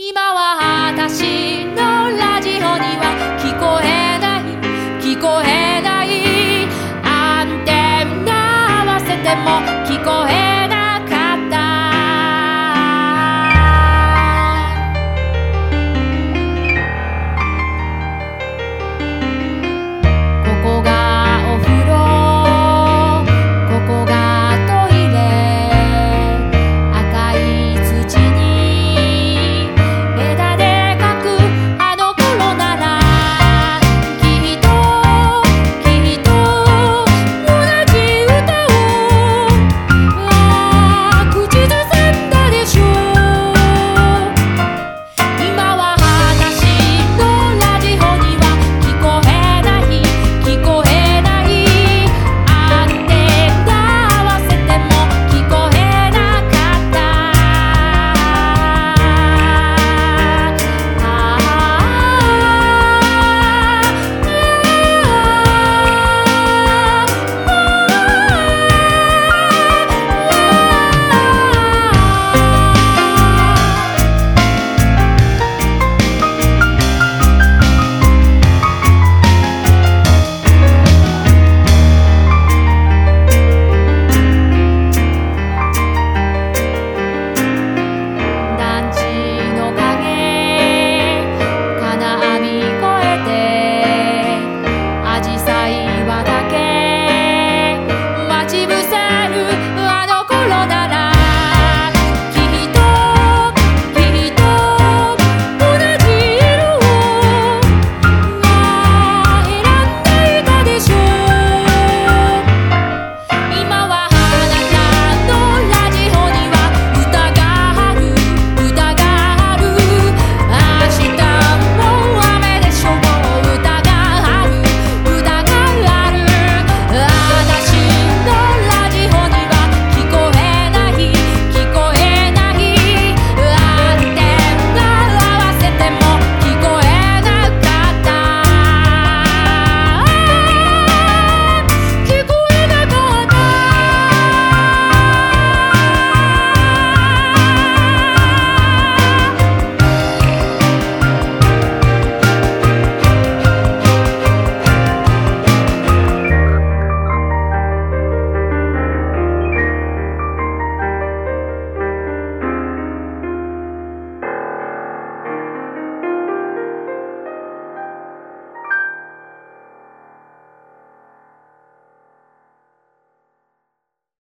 今は私の